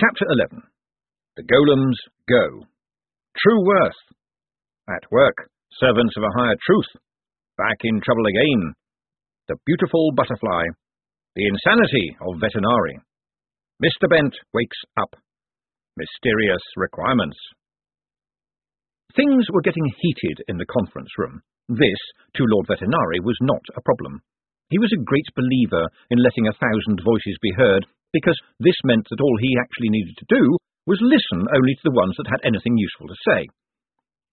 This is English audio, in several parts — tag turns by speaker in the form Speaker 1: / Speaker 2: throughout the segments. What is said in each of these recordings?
Speaker 1: Chapter 11 The Golems Go. True Worth. At work, servants of a higher truth. Back in trouble again. The beautiful butterfly. The insanity of Vetinari. Mr. Bent wakes up. Mysterious requirements. Things were getting heated in the conference room. This, to Lord Vetinari, was not a problem. He was a great believer in letting a thousand voices be heard, because this meant that all he actually needed to do was listen only to the ones that had anything useful to say.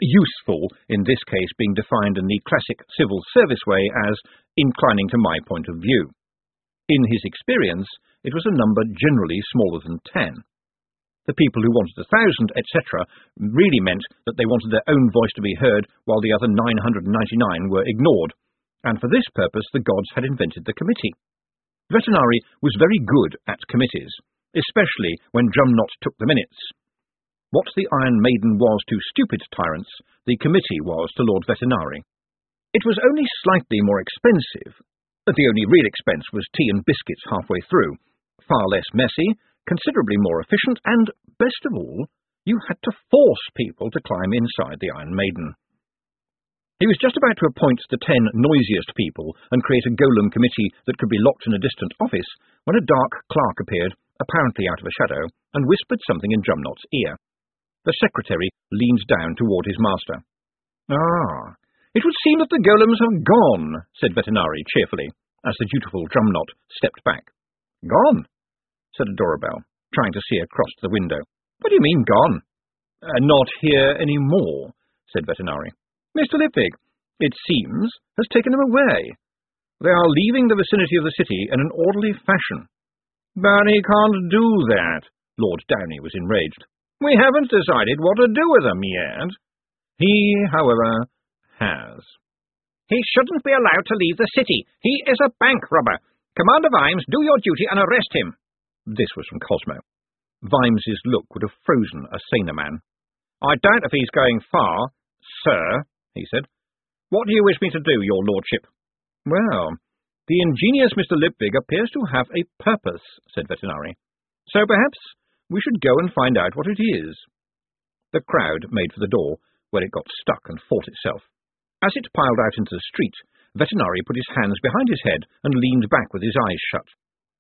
Speaker 1: Useful, in this case, being defined in the classic civil service way as inclining to my point of view. In his experience, it was a number generally smaller than ten. The people who wanted a thousand, etc., really meant that they wanted their own voice to be heard while the other 999 were ignored, and for this purpose the gods had invented the committee. Vetinari was very good at committees, especially when Drumknot took the minutes. What the Iron Maiden was to stupid tyrants, the committee was to Lord Vetinari. It was only slightly more expensive. But the only real expense was tea and biscuits halfway through, far less messy, considerably more efficient, and, best of all, you had to force people to climb inside the Iron Maiden. He was just about to appoint the ten noisiest people and create a golem committee that could be locked in a distant office when a dark clerk appeared, apparently out of a shadow, and whispered something in Drumknot's ear. The secretary leaned down toward his master. Ah, it would seem that the golems have gone, said Vetinari cheerfully, as the dutiful Drumknot stepped back. Gone? said a trying to see across the window. What do you mean, gone? Uh, not here any more, said Vetinari. Mr. Lipwig, it seems, has taken them away. They are leaving the vicinity of the city in an orderly fashion. But he can't do that, Lord Downey was enraged. We haven't decided what to do with them yet. He, however, has. He shouldn't be allowed to leave the city. He is a bank robber. Commander Vimes, do your duty and arrest him. This was from Cosmo. Vimes's look would have frozen a saner man. I doubt if he's going far, sir, he said. What do you wish me to do, your lordship? Well, the ingenious Mr. Lipwig appears to have a purpose, said Vetinari. So perhaps we should go and find out what it is. The crowd made for the door, where it got stuck and fought itself. As it piled out into the street, Vetinari put his hands behind his head and leaned back with his eyes shut.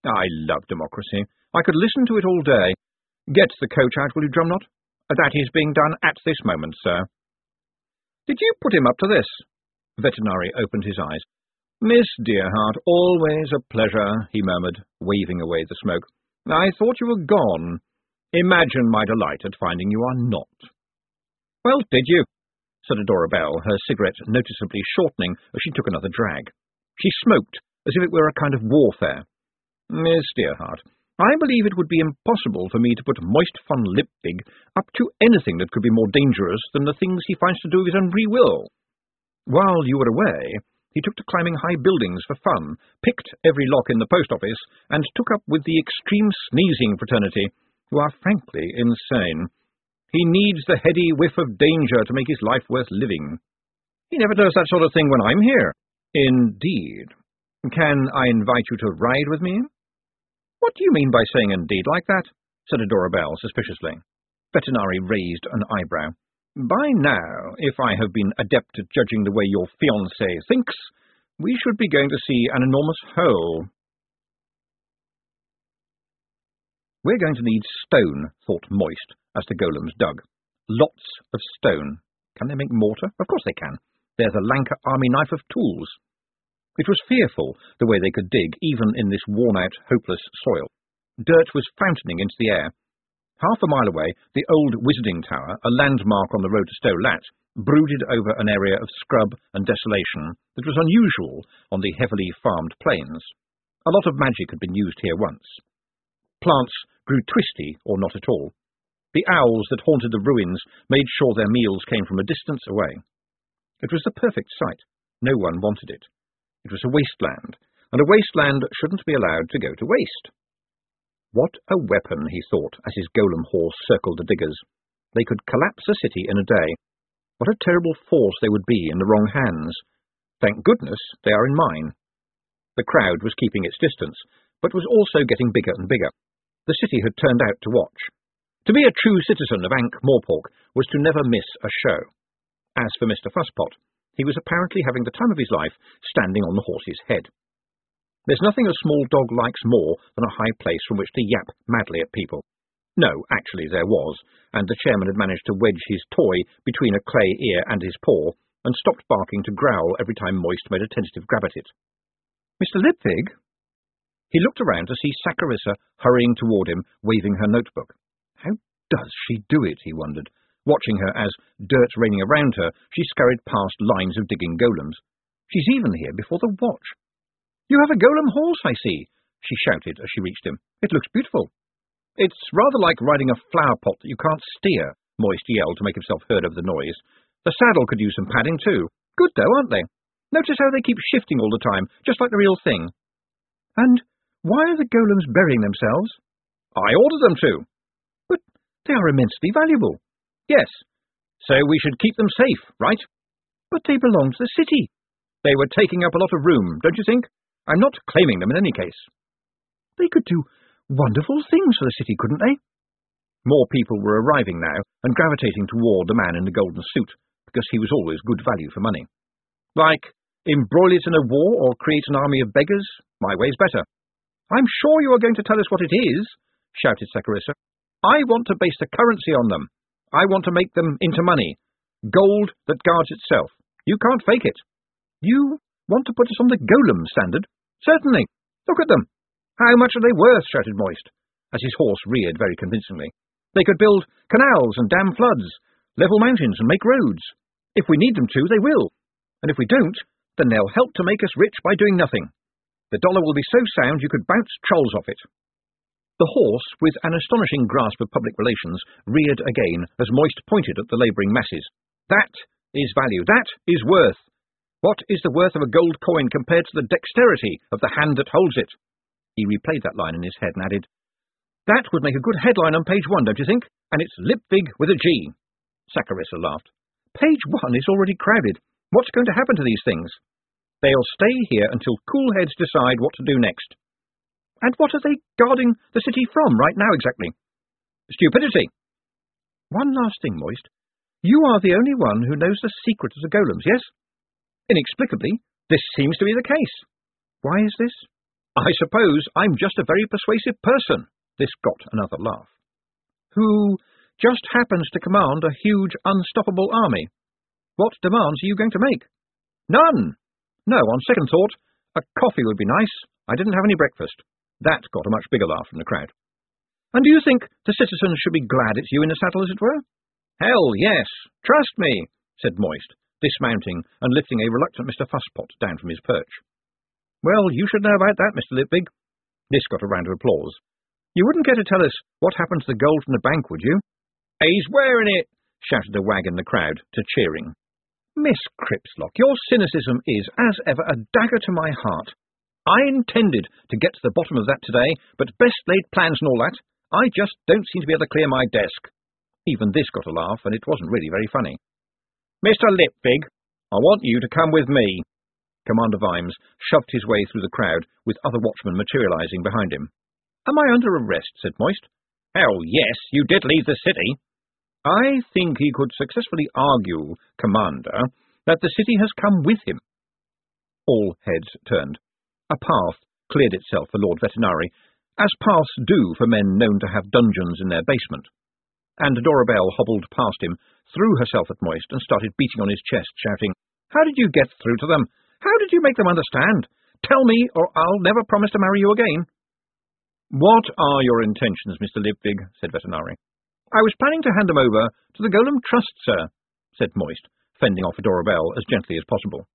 Speaker 1: I love democracy. I could listen to it all day. Get the coach out, will you, Drumknot? That is being done at this moment, sir. Did you put him up to this? Vetinari opened his eyes. Miss Dearheart, always a pleasure, he murmured, waving away the smoke. I thought you were gone. Imagine my delight at finding you are not. Well, did you? said Adora Belle, her cigarette noticeably shortening as she took another drag. She smoked, as if it were a kind of warfare. Miss Dearheart, I believe it would be impossible for me to put Moist von Lipwig up to anything that could be more dangerous than the things he finds to do of his own free will. While you were away, he took to climbing high buildings for fun, picked every lock in the post office, and took up with the extreme sneezing fraternity, who are frankly insane. He needs the heady whiff of danger to make his life worth living. He never does that sort of thing when I'm here. Indeed. Can I invite you to ride with me? What do you mean by saying indeed like that? said Adora Belle suspiciously. Vetinari raised an eyebrow. By now, if I have been adept at judging the way your fiancée thinks, we should be going to see an enormous hole. We're going to need stone, thought Moist, as the golems dug. Lots of stone. Can they make mortar? Of course they can. There's a Lanka army knife of tools. It was fearful the way they could dig, even in this worn-out, hopeless soil. Dirt was fountaining into the air. Half a mile away, the old Wizarding Tower, a landmark on the road to Sto Lat, brooded over an area of scrub and desolation that was unusual on the heavily farmed plains. A lot of magic had been used here once. Plants grew twisty or not at all. The owls that haunted the ruins made sure their meals came from a distance away. It was the perfect site. No one wanted it. It was a wasteland, and a wasteland shouldn't be allowed to go to waste. What a weapon, he thought, as his golem horse circled the diggers. They could collapse a city in a day. What a terrible force they would be in the wrong hands. Thank goodness they are in mine. The crowd was keeping its distance, but was also getting bigger and bigger. The city had turned out to watch. To be a true citizen of Ankh-Morpork was to never miss a show. As for Mr. Fusspot, he was apparently having the time of his life standing on the horse's head. There's nothing a small dog likes more than a high place from which to yap madly at people. No, actually there was, and the chairman had managed to wedge his toy between a clay ear and his paw, and stopped barking to growl every time Moist made a tentative grab at it. Mr. Lipwig? He looked around to see Sacharissa hurrying toward him, waving her notebook. How does she do it, he wondered, watching her as, dirt raining around her, she scurried past lines of digging golems. She's even here before the watch. You have a golem horse, I see, she shouted as she reached him. It looks beautiful. It's rather like riding a flower pot that you can't steer, Moist yelled to make himself heard over the noise. The saddle could use some padding too. Good though, aren't they? Notice how they keep shifting all the time, just like the real thing. And why are the golems burying themselves? I ordered them to. But they are immensely valuable. Yes. So we should keep them safe, right? But they belong to the city. They were taking up a lot of room, don't you think? I'm not claiming them in any case. They could do wonderful things for the city, couldn't they? More people were arriving now and gravitating toward the man in the golden suit, because he was always good value for money. Like, embroil it in a war or create an army of beggars? My way's better. I'm sure you are going to tell us what it is, shouted Sacharissa. I want to base the currency on them. I want to make them into money. Gold that guards itself. You can't fake it. You want to put us on the golem standard? Certainly. Look at them. How much are they worth? shouted Moist, as his horse reared very convincingly. They could build canals and dam floods, level mountains and make roads. If we need them to, they will. And if we don't, then they'll help to make us rich by doing nothing. The dollar will be so sound you could bounce trolls off it. The horse, with an astonishing grasp of public relations, reared again as Moist pointed at the labouring masses. That is value. That is worth. What is the worth of a gold coin compared to the dexterity of the hand that holds it? He replayed that line in his head and added, That would make a good headline on page one, don't you think? And it's Lipwig with a G. Sacharissa laughed. Page one is already crowded. What's going to happen to these things? They'll stay here until cool heads decide what to do next. And what are they guarding the city from right now exactly? Stupidity. One last thing, Moist. You are the only one who knows the secret of the golems, yes? Inexplicably, this seems to be the case. Why is this? I suppose I'm just a very persuasive person. This got another laugh. Who just happens to command a huge, unstoppable army. What demands are you going to make? None. No, on second thought, a coffee would be nice. I didn't have any breakfast. That got a much bigger laugh from the crowd. And do you think the citizens should be glad it's you in the saddle, as it were? Hell, yes. Trust me, said Moist, dismounting and lifting a reluctant Mr. Fusspot down from his perch. Well, you should know about that, Mr. Lipwig. This got a round of applause. You wouldn't care to tell us what happened to the gold from the bank, would you? He's wearing it, shouted a wag in the crowd, to cheering. Miss Cripslock, your cynicism is, as ever, a dagger to my heart. I intended to get to the bottom of that today, but best laid plans and all that, I just don't seem to be able to clear my desk. Even this got a laugh, and it wasn't really very funny. Mr. Lipwig, I want you to come with me. Commander Vimes shoved his way through the crowd, with other watchmen materializing behind him. Am I under arrest? said Moist. Hell, yes, you did leave the city. I think he could successfully argue, Commander, that the city has come with him. All heads turned. A path cleared itself for Lord Vetinari, as paths do for men known to have dungeons in their basement. And Dorabelle hobbled past him, threw herself at Moist, and started beating on his chest, shouting, How did you get through to them? How did you make them understand? Tell me, or I'll never promise to marry you again. What are your intentions, Mr. Lipwig? said Vetinari. I was planning to hand them over to the Golem Trust, sir, said Moist, fending off Dorabelle as gently as possible.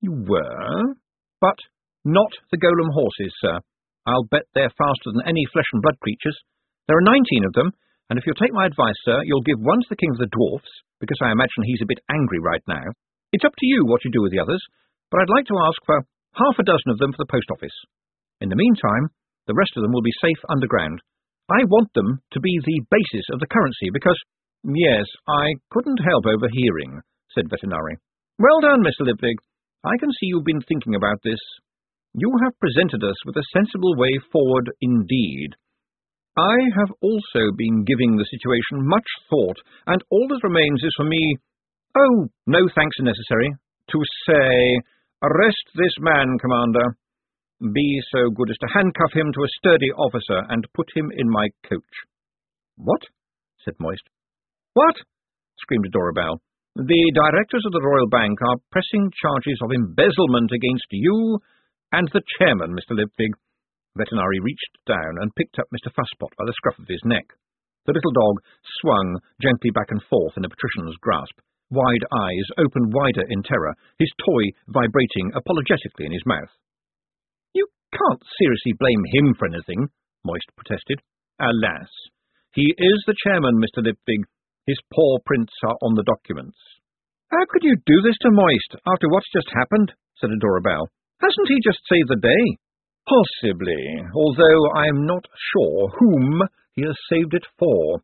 Speaker 1: You were? But not the Golem horses, sir. I'll bet they're faster than any flesh and blood creatures. There are nineteen of them, and if you'll take my advice, sir, you'll give one to the King of the Dwarfs, because I imagine he's a bit angry right now. It's up to you what you do with the others, but I'd like to ask for half a dozen of them for the post office. In the meantime, the rest of them will be safe underground. I want them to be the basis of the currency because, yes, I couldn't help overhearing, said Vetinari. Well done, Mr. Lipwig. I can see you've been thinking about this. You have presented us with a sensible way forward indeed. I have also been giving the situation much thought, and all that remains is for me... Oh, no thanks are necessary. To say, arrest this man, Commander. Be so good as to handcuff him to a sturdy officer and put him in my coach.
Speaker 2: What? said Moist.
Speaker 1: What? screamed Dora Bell. The directors of the Royal Bank are pressing charges of embezzlement against you and the chairman, Mr. Lipwig. Vetinari reached down and picked up Mr. Fusspot by the scruff of his neck. The little dog swung gently back and forth in the patrician's grasp, wide eyes open wider in terror, his toy vibrating apologetically in his mouth.
Speaker 2: You can't seriously blame him for anything, Moist protested.
Speaker 1: Alas, he is the chairman, Mr. Lipwig. His paw prints are on the documents.
Speaker 2: How could you do this to Moist after what's just happened? said Adora Belle. Hasn't he just saved the day?
Speaker 1: Possibly, although I am not sure whom he has saved it for.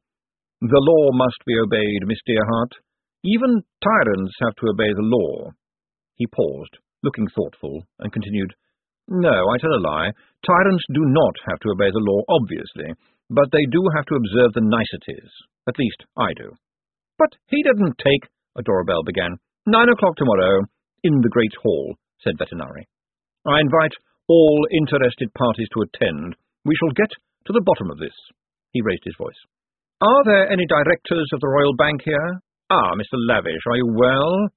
Speaker 1: The law must be obeyed, Miss Dearheart. Even tyrants have to obey the law. He paused, looking thoughtful, and continued, No, I tell a lie. Tyrants do not have to obey the law, obviously, but they do have to observe the niceties. At least, I do.
Speaker 2: But he didn't take, Bell began.
Speaker 1: Nine o'clock tomorrow, in the Great Hall, said Vetinari. I invite all interested parties to attend. We shall get to the bottom of this. He raised his voice. Are there any directors of the Royal Bank here? Ah, Mr. Lavish, are you well?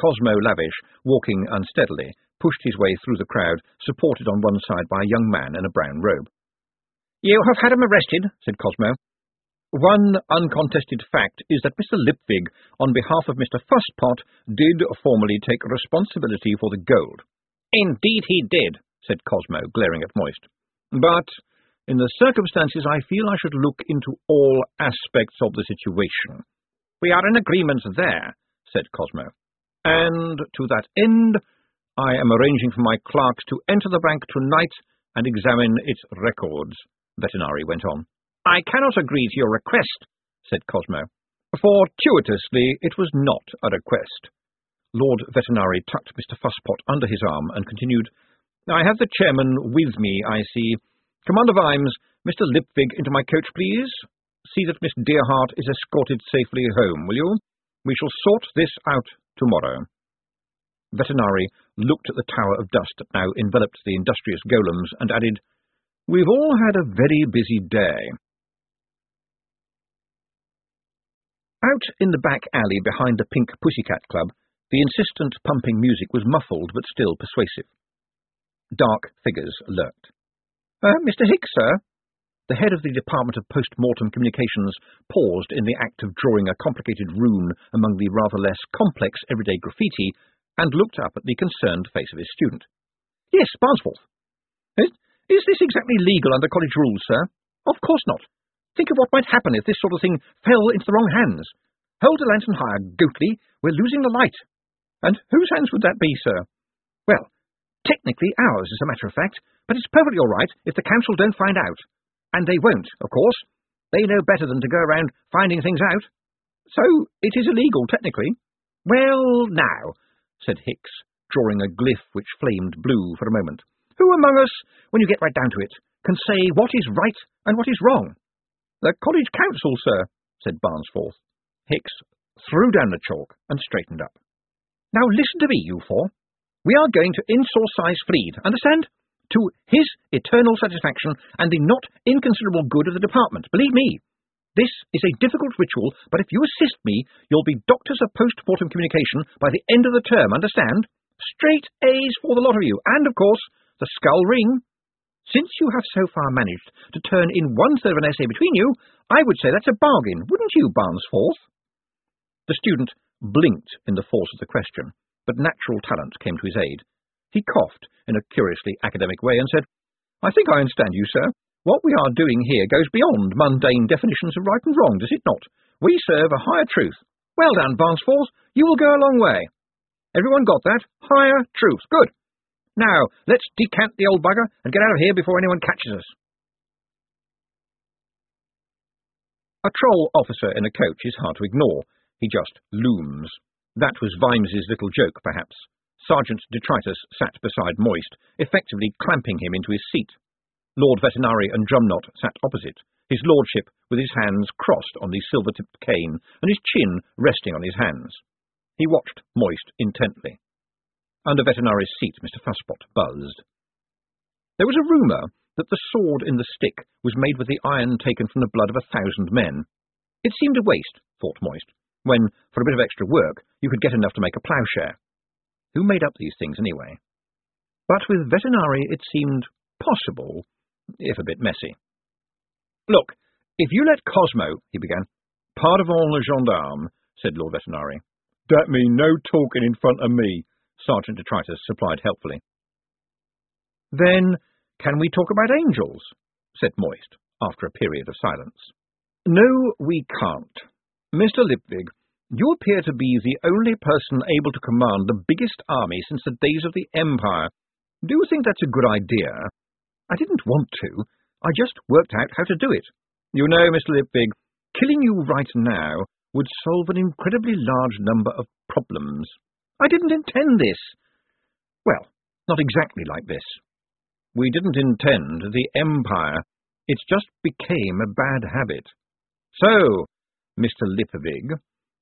Speaker 1: Cosmo Lavish, walking unsteadily, pushed his way through the crowd, supported on one side by a young man in a brown robe.
Speaker 2: You have had him arrested, said Cosmo.
Speaker 1: One uncontested fact is that Mr. Lipwig, on behalf of Mr. Fusspot, did formally take responsibility for the gold.
Speaker 2: Indeed he did, said Cosmo, glaring at Moist.
Speaker 1: But in the circumstances, I feel I should look into all aspects of the situation.
Speaker 2: We are in agreement there, said Cosmo.
Speaker 1: And to that end, I am arranging for my clerks to enter the bank tonight and examine its records, Vetinari went on.
Speaker 2: I cannot agree to your request, said Cosmo.
Speaker 1: Fortuitously, it was not a request. Lord Vetinari tucked Mr. Fusspot under his arm and continued, I have the chairman with me, I see. Commander Vimes, Mr. Lipwig into my coach, please. See that Miss Dearheart is escorted safely home, will you? We shall sort this out tomorrow. Vetinari looked at the tower of dust that now enveloped the industrious golems and added, We've all had a very busy day. Out in the back alley behind the Pink Pussycat Club, the insistent pumping music was muffled but still persuasive. Dark figures lurked.
Speaker 2: Uh, Mr. Hicks, sir?
Speaker 1: The head of the Department of Post-Mortem Communications paused in the act of drawing a complicated rune among the rather less complex everyday graffiti and looked up at the concerned face of his student.
Speaker 2: Yes, Barnsforth. Is, is this exactly legal under college rules, sir? Of course not. Think of what might happen if this sort of thing fell into the wrong hands. Hold the lantern higher, Goatley. We're losing the light. And whose hands would that be, sir? Well, Technically ours, as a matter of fact, but it's perfectly all right if the council don't find out. And they won't, of course. They know better than to go around finding things out. So it is illegal, technically. Well, now, said Hicks, drawing a glyph which flamed blue for a moment. Who among us, when you get right down to it, can say what is right and what is wrong? The college council, sir, said Barnesforth. Hicks threw down the chalk and straightened up. Now listen to me, you four. We are going to insource Flead, understand? To his eternal satisfaction and the not inconsiderable good of the department, believe me. This is a difficult ritual, but if you assist me, you'll be doctors of post-mortem communication by the end of the term, understand? Straight A's for the lot of you, and, of course, the skull ring. Since you have so far managed to turn in one-third of an essay between you, I would say that's a bargain, wouldn't you, Barnesforth? The student blinked in the force of the question but natural talent came to his aid. He coughed in a curiously academic way and said, I think I understand you, sir. What we are doing here goes beyond mundane definitions of right and wrong, does it not? We serve a higher truth. Well done, Barnsforth. You will go a long way. Everyone got that? Higher truth. Good. Now, let's decant the old bugger and get out of here before anyone catches us. A troll officer in a coach is hard to ignore. He just looms. That was Vimes's little joke, perhaps. Sergeant Detritus sat beside Moist, effectively clamping him into his seat. Lord Vetinari and Drumknot sat opposite,
Speaker 1: his lordship with his hands crossed on the silver-tipped cane and his chin resting on his hands. He watched Moist intently. Under Vetinari's seat, Mr. Fusspot buzzed. There was a rumour that the sword in the stick was made with the iron taken from the blood of a thousand men. It seemed a waste, thought Moist, when, for a bit of extra work, you could get enough to make a ploughshare. Who made up these things, anyway? But with Vetinari it seemed possible, if a bit messy. Look, if you let Cosmo, he began.
Speaker 2: Pardon le gendarme, said Lord Vetinari. That mean no talking in front of me, Sergeant Detritus supplied helpfully.
Speaker 1: Then can we talk about angels? said Moist, after a period of silence.
Speaker 2: No, we can't. Mr. Lipwig, you appear to be the only person able to command the biggest army since the days of the Empire. Do you think that's a good idea? I didn't want to. I just worked out how to do it. You know, Mr. Lipwig, killing you right now would solve an incredibly large number of problems. I didn't intend this. Well, not exactly like this. We didn't intend the Empire. It just became a bad habit. So, Mr. Lipwig,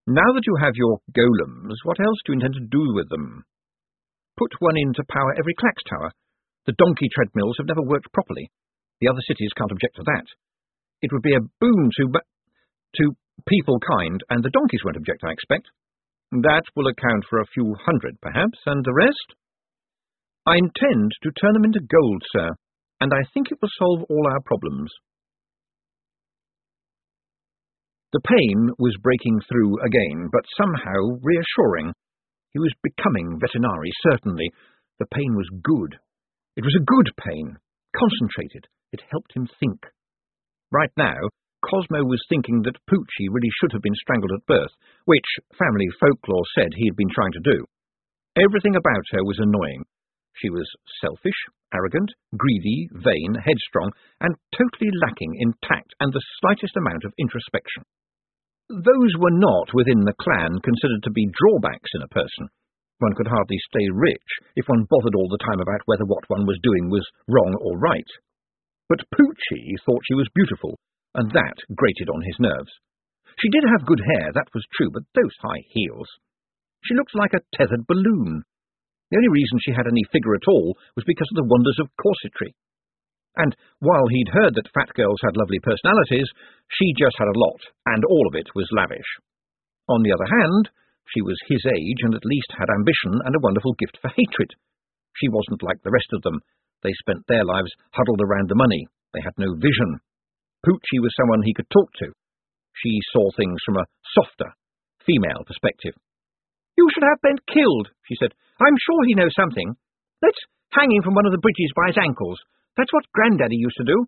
Speaker 2: now that you have your golems, what else do you intend to do with them? Put one in to power every clacks tower. The donkey treadmills have never worked properly. The other cities can't object to that. It would be a boon to to people kind, and the donkeys won't object, I expect. That will account for a few hundred, perhaps, and the rest? I intend to turn them into gold, sir, and I think it will solve all our problems. The pain was breaking through again, but somehow reassuring. He was becoming Vetinari, certainly. The pain was good. It was a good pain, concentrated. It helped him think. Right now, Cosmo was thinking that Pucci really should have been strangled at birth, which family folklore said he had been trying to do. Everything about her was annoying, she was selfish, arrogant, greedy, vain, headstrong, and totally lacking in tact and the slightest amount of introspection. Those were not, within the clan, considered to be drawbacks in a person. One could hardly stay rich if one bothered all the time about whether what one was doing was wrong or right. But Pucci thought she was beautiful, and that grated on his nerves. She did have good hair, that was true, but those high heels. She looked like a tethered balloon. The only reason she had any figure at all was because of the wonders of corsetry. And while he'd heard that fat girls had lovely personalities, she just had a lot, and all of it was lavish. On the other hand, she was his age and at least had ambition and a wonderful gift for hatred. She wasn't like the rest of them. They spent their lives huddled around the money. They had no vision. Pucci was someone he could talk to. She saw things from a softer, female perspective. You should have been killed, she said. I'm sure he knows something. Let's hang him from one of the bridges by his ankles. That's what Granddaddy used to do.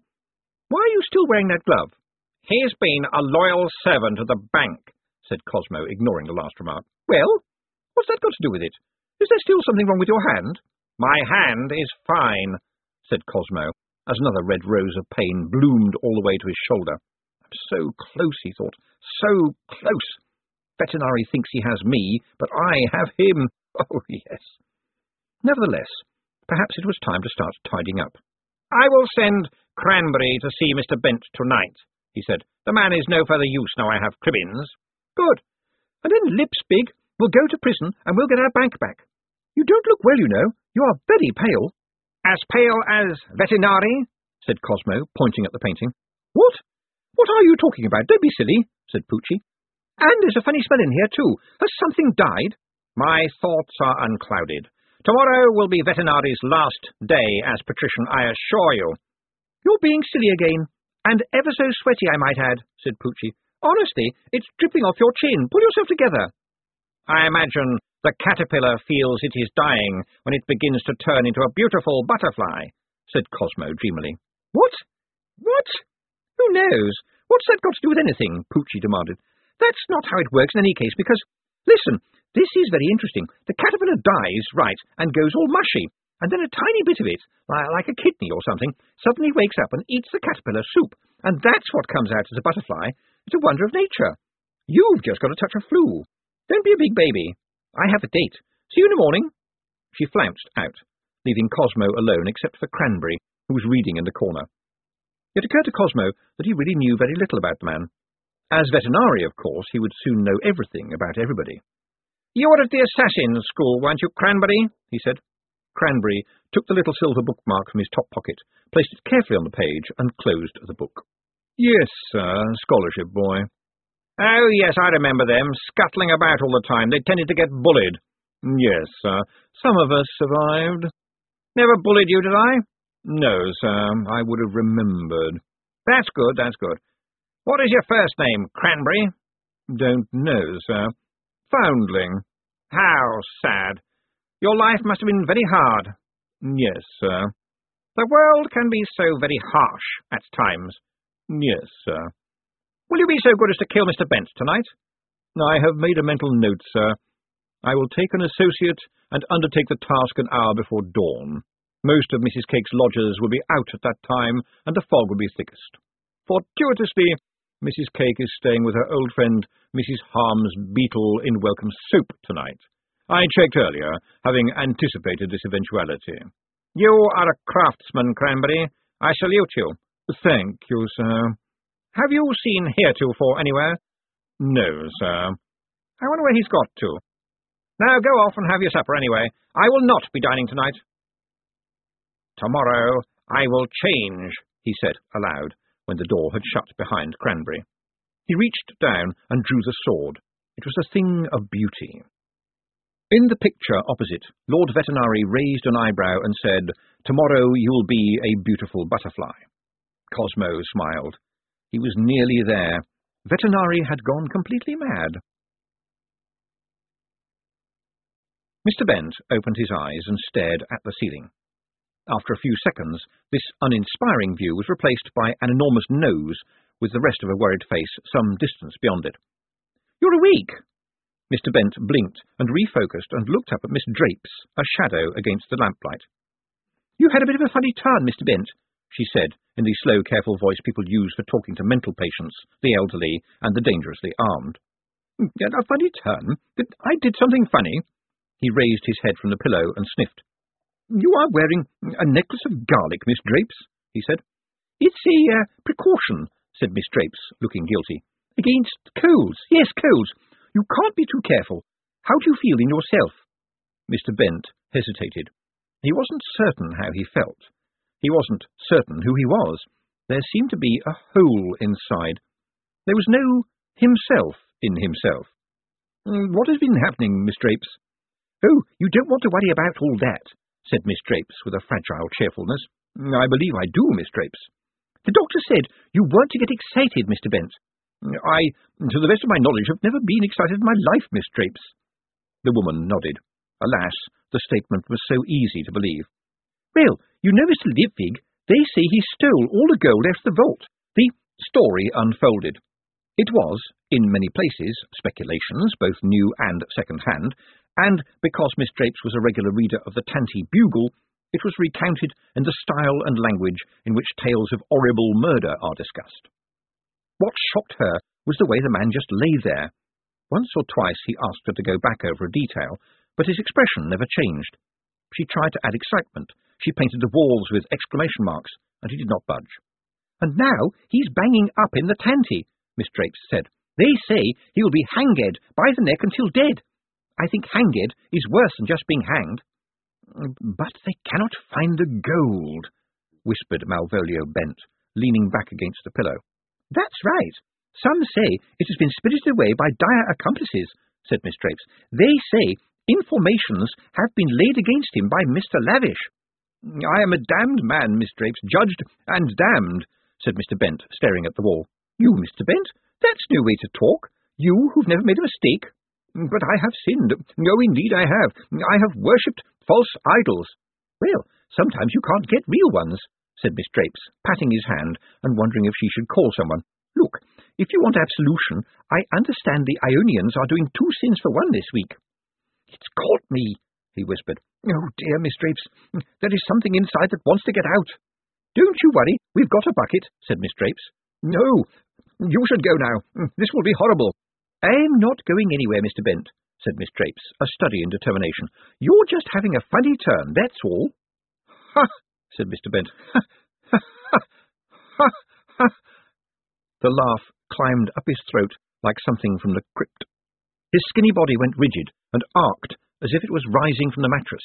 Speaker 2: Why are you still wearing that glove?
Speaker 3: He's been a loyal servant of the bank, said Cosmo, ignoring the last remark.
Speaker 2: Well, what's that got to do with it? Is there still something wrong with your hand?
Speaker 3: My hand is fine, said Cosmo, as another red rose of pain bloomed all the way to his shoulder.
Speaker 2: I'm so close, he thought. So close. Vetinari thinks he has me, but I have him. Oh, yes. Nevertheless, perhaps it was time to start tidying up.
Speaker 3: I will send Cranberry to see Mr. Bent tonight, he said. The man is no further use now I have Cribbins.
Speaker 2: Good. And then Lipsbig will go to prison and we'll get our bank back. You don't look well, you know. You are very pale.
Speaker 3: As pale as Vetinari, said Cosmo, pointing at the painting.
Speaker 2: What? What are you talking about? Don't be silly, said Pucci. And there's a funny smell in here, too. Has something died?
Speaker 3: My thoughts are unclouded. Tomorrow will be Vetinari's last day as patrician, I assure you.
Speaker 2: You're being silly again, and ever so sweaty, I might add, said Pucci. Honestly, it's dripping off your chin. Pull yourself together.
Speaker 3: I imagine the caterpillar feels it is dying when it begins to turn into a beautiful butterfly, said Cosmo dreamily.
Speaker 2: What? What? Who knows? What's that got to do with anything? Pucci demanded. That's not how it works in any case, because, listen, this is very interesting. The caterpillar dies, right, and goes all mushy, and then a tiny bit of it, like a kidney or something, suddenly wakes up and eats the caterpillar soup, and that's what comes out as a butterfly. It's a wonder of nature. You've just got a touch of flu. Don't be a big baby. I have a date. See you in the morning. She flounced out, leaving Cosmo alone except for Cranberry, who was reading in the corner. It occurred to Cosmo that he really knew very little about the man. As Vetinari, of course, he would soon know everything about everybody.
Speaker 3: You were at the assassin's school, weren't you, Cranberry? he said.
Speaker 2: Cranberry took the little silver bookmark from his top pocket, placed it carefully on the page, and closed the book. Yes, sir, scholarship boy.
Speaker 3: Oh, yes, I remember them, scuttling about all the time. They tended to get bullied.
Speaker 2: Yes, sir. Some of us survived.
Speaker 3: Never bullied you, did I?
Speaker 2: No, sir. I would have remembered.
Speaker 3: That's good, that's good. What is your first name, Cranberry?
Speaker 2: Don't know, sir. Foundling.
Speaker 3: How sad. Your life must have been very hard.
Speaker 2: Yes, sir.
Speaker 3: The world can be so very harsh at times.
Speaker 2: Yes, sir.
Speaker 3: Will you be so good as to kill Mr. Bent tonight?
Speaker 2: I have made a mental note, sir. I will take an associate and undertake the task an hour before dawn. Most of Mrs. Cake's lodgers will be out at that time, and the fog will be thickest. Fortuitously, Mrs. Cake is staying with her old friend, Mrs. Harm's beetle in welcome soup tonight. I checked earlier, having anticipated this eventuality.
Speaker 3: You are a craftsman, Cranberry. I salute you.
Speaker 2: Thank you, sir.
Speaker 3: Have you seen Heretofore anywhere?
Speaker 2: No, sir.
Speaker 3: I wonder where he's got to. Now go off and have your supper anyway. I will not be dining tonight. Tomorrow I will change, he said aloud, when the door had shut behind Cranberry.
Speaker 2: He reached down and drew the sword. It was a thing of beauty. In the picture opposite, Lord Vetinari raised an eyebrow and said, Tomorrow you'll be a beautiful butterfly. Cosmo smiled. He was nearly there. Vetinari had gone completely mad. Mr. Bent opened his eyes and stared at the ceiling. After a few seconds, this uninspiring view was replaced by an enormous nose, with the rest of a worried face some distance beyond it. You're awake! Mr. Bent blinked and refocused and looked up at Miss Drapes, a shadow against the lamplight. You had a bit of a funny turn, Mr. Bent, she said, in the slow, careful voice people use for talking to mental patients, the elderly, and the dangerously armed. A funny turn? I did something funny? He raised his head from the pillow and sniffed. You are wearing a necklace of garlic, Miss Drapes, he said. It's a uh, precaution, said Miss Drapes, looking guilty. Against colds. Yes, colds. You can't be too careful. How do you feel in yourself? Mr. Bent hesitated. He wasn't certain how he felt. He wasn't certain who he was. There seemed to be a hole inside. There was no himself in himself. What has been happening, Miss Drapes? Oh, you don't want to worry about all that, said Miss Drapes with a fragile cheerfulness. I believe I do, Miss Drapes. The doctor said you weren't to get excited, Mr. Bent. I, to the best of my knowledge, have never been excited in my life, Miss Drapes. The woman nodded. Alas, the statement was so easy to believe. Well, you know, Mr. Lipwig, they say he stole all the gold out of the vault. The story unfolded. It was, in many places, speculations, both new and second-hand, and because Miss Drapes was a regular reader of the Tanty Bugle, it was recounted in the style and language in which tales of horrible murder are discussed. What shocked her was the way the man just lay there. Once or twice he asked her to go back over a detail, but his expression never changed. She tried to add excitement. She painted the walls with exclamation marks, and he did not budge. And now he's banging up in the Tanty, Miss Drapes said. They say he'll be hanged by the neck until dead. I think hanged is worse than just being hanged. But they cannot find the gold, whispered Malvolio Bent, leaning back against the pillow. That's right. Some say it has been spirited away by dire accomplices, said Miss Drapes. They say informations have been laid against him by Mr. Lavish. I am a damned man, Miss Drapes, judged and damned, said Mr. Bent, staring at the wall. You, Mr. Bent? That's no way to talk. You who've never made a mistake. But I have sinned. No, indeed I have. I have worshipped false idols. Well, sometimes you can't get real ones, said Miss Drapes, patting his hand and wondering if she should call someone. Look, if you want absolution, I understand the Omnians are doing two sins for one this week. It's caught me, he whispered. Oh, dear, Miss Drapes, there is something inside that wants to get out. Don't you worry, we've got a bucket, said Miss Drapes. No, you should go now. Mm, this will be horrible. I'm not going anywhere, Mr. Bent, said Miss Drapes, a study in determination. You're just having a funny turn, that's all. Ha! said Mr. Bent. Ha! Ha! Ha! Ha! Ha! The laugh climbed up his throat like something from the crypt. His skinny body went rigid and arced as if it was rising from the mattress.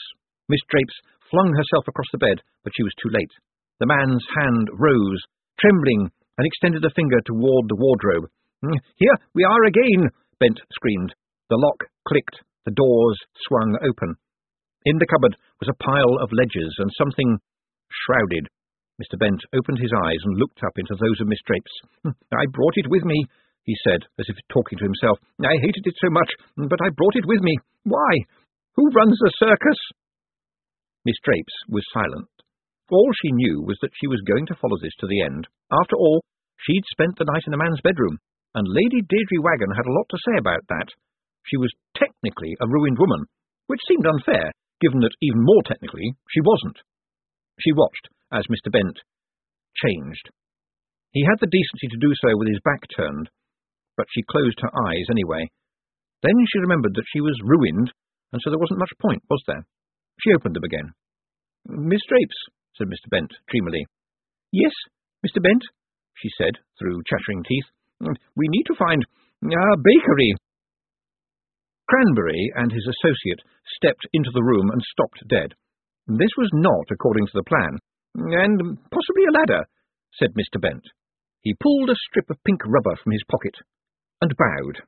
Speaker 2: Miss Drapes flung herself across the bed, but she was too late. The man's hand rose, trembling, and extended a finger toward the wardrobe. Mm, Here we are again, Bent screamed. The lock clicked, the doors swung open. In the cupboard was a pile of ledgers and something shrouded. Mr. Bent opened his eyes and looked up into those of Miss Drapes. "Hmm, I brought it with me, he said, as if talking to himself. I hated it so much, but I brought it with me. Why? Who runs the circus? Miss Drapes was silent. All she knew was that she was going to follow this to the end. After all, she'd spent the night in a man's bedroom, and Lady Deirdre Waggon had a lot to say about that. She was technically a ruined woman, which seemed unfair, given that even more technically she wasn't. She watched as Mr. Bent changed. He had the decency to do so with his back turned, but she closed her eyes anyway. Then she remembered that she was ruined, and so there wasn't much point, was there? She opened them again. Miss Drapes, said Mr. Bent dreamily. Yes, Mr. Bent, she said through chattering teeth. We need to find a bakery. Cranberry and his associate stepped into the room and stopped dead. This was not according to the plan. And possibly a ladder, said Mr. Bent. He pulled a strip of pink rubber from his pocket and bowed.